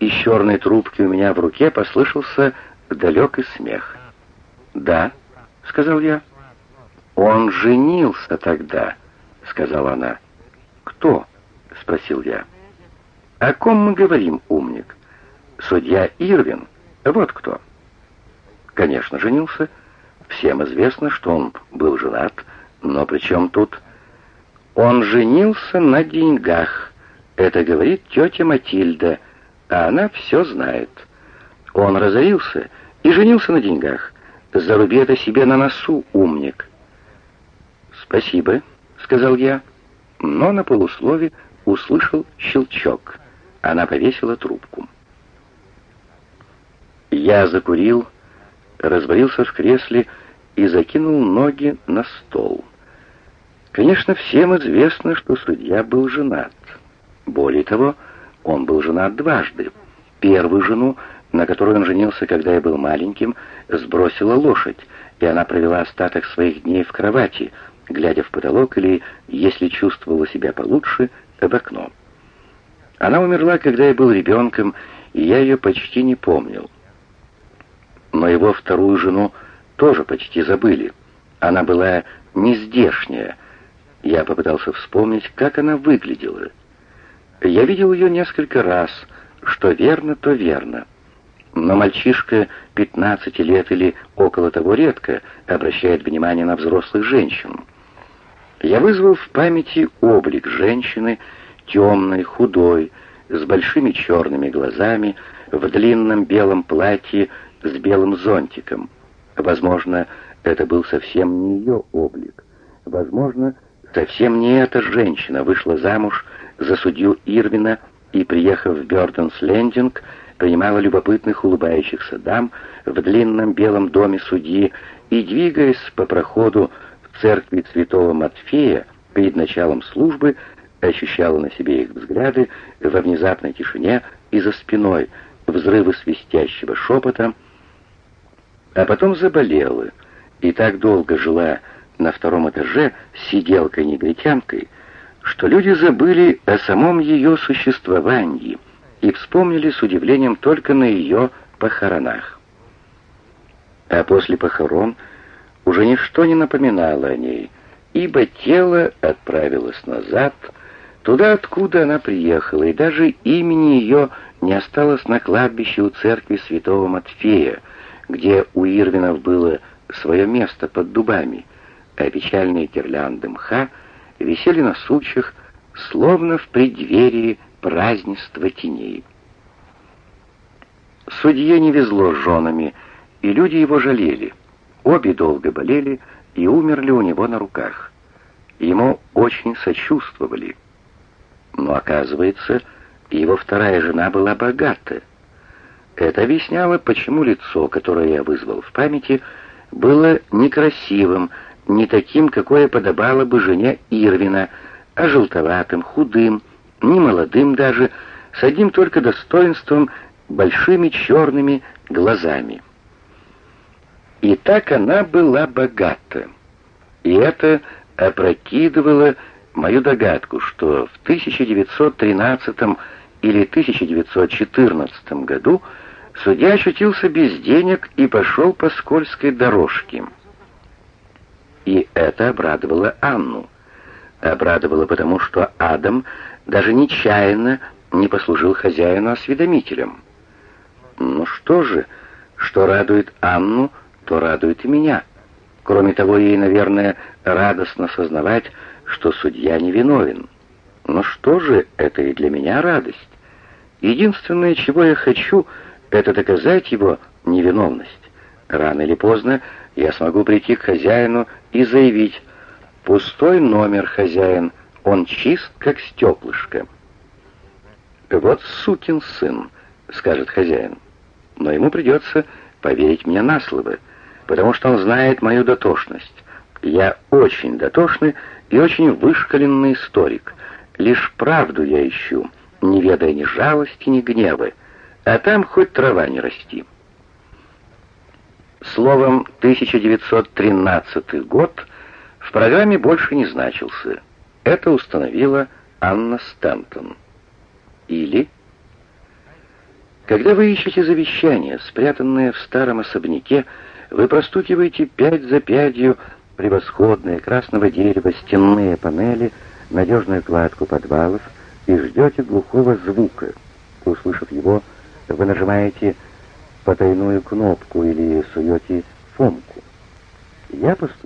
из черной трубки у меня в руке послышался далекий смех. «Да», — сказал я. «Он женился тогда», — сказала она. «Кто?» — спросил я. «О ком мы говорим, умник?» «Судья Ирвин. Вот кто». «Конечно, женился. Всем известно, что он был женат, но при чем тут...» «Он женился на деньгах», — это говорит тетя Матильда, а она все знает. Он разорился и женился на деньгах. Заруби это себе на носу, умник. «Спасибо», — сказал я, но на полуслове услышал щелчок. Она повесила трубку. Я закурил, развалился в кресле и закинул ноги на стол. Конечно, всем известно, что судья был женат. Более того, он был женат дважды. Первую жену, на которую он женился, когда я был маленьким, сбросила лошадь, и она провела остаток своих дней в кровати, глядя в потолок или, если чувствовала себя получше, об окно. Она умерла, когда я был ребенком, и я ее почти не помнил. Но его вторую жену тоже почти забыли. Она была нездешняя. Я попытался вспомнить, как она выглядела. Я видел ее несколько раз, что верно, то верно. Но мальчишка 15 лет или около того редко обращает внимание на взрослых женщин. Я вызвал в памяти облик женщины, темной, худой, с большими черными глазами, в длинном белом платье с белым зонтиком. Возможно, это был совсем не ее облик. Возможно, совсем не эта женщина вышла замуж за судью Ирвина и, приехав в Бёрденс-Лендинг, принимала любопытных улыбающихся дам в длинном белом доме судьи и, двигаясь по проходу в церкви святого Матфея перед началом службы, ощущала на себе их взгляды во внезапной тишине и за спиной, взрывы свистящего шепота, а потом заболела и так долго жила на втором этаже сиделкой-негритянкой, что люди забыли о самом ее существовании и вспомнили с удивлением только на ее похоронах. А после похорон уже ничто не напоминало о ней, ибо тело отправилось назад, туда, откуда она приехала, и даже имени ее не осталось на кладбище у церкви святого Матфея, где у Ирвинов было свое место под дубами, а печальные гирлянды мха — висели на сучьях, словно в преддверии празднества теней. Судье не везло с женами, и люди его жалели. Обе долго болели и умерли у него на руках. Ему очень сочувствовали. Но, оказывается, его вторая жена была богата. Это объясняло, почему лицо, которое я вызвал в памяти, было некрасивым, не таким, какое подобало бы жене Ирвина, а желтоватым, худым, не молодым даже, с одним только достоинством большими черными глазами. И так она была богата. И это опрокидывало мою догадку, что в 1913 или 1914 году судья ощутился без денег и пошел по скользкой дорожке. И это обрадовало Анну. Обрадовало потому, что Адам даже нечаянно не послужил хозяину осведомителем. Ну что же, что радует Анну, то радует и меня. Кроме того, ей, наверное, радостно сознавать, что судья невиновен. Но что же, это и для меня радость. Единственное, чего я хочу, это доказать его невиновность. Рано или поздно я смогу прийти к хозяину и заявить «Пустой номер, хозяин, он чист, как стеклышко». «Вот сукин сын», — скажет хозяин. Но ему придется поверить мне на слово, потому что он знает мою дотошность. Я очень дотошный и очень вышкаленный историк. Лишь правду я ищу, не ведая ни жалости, ни гнева, а там хоть трава не расти. Словом, 1913 год в программе больше не значился. Это установила Анна Стэнтон. Или... Когда вы ищете завещание, спрятанное в старом особняке, вы простукиваете пять за пятью превосходные красного дерева стенные панели, надежную кладку подвалов и ждете глухого звука. Услышав его, вы нажимаете потайную кнопку или суете фомку. Я поступил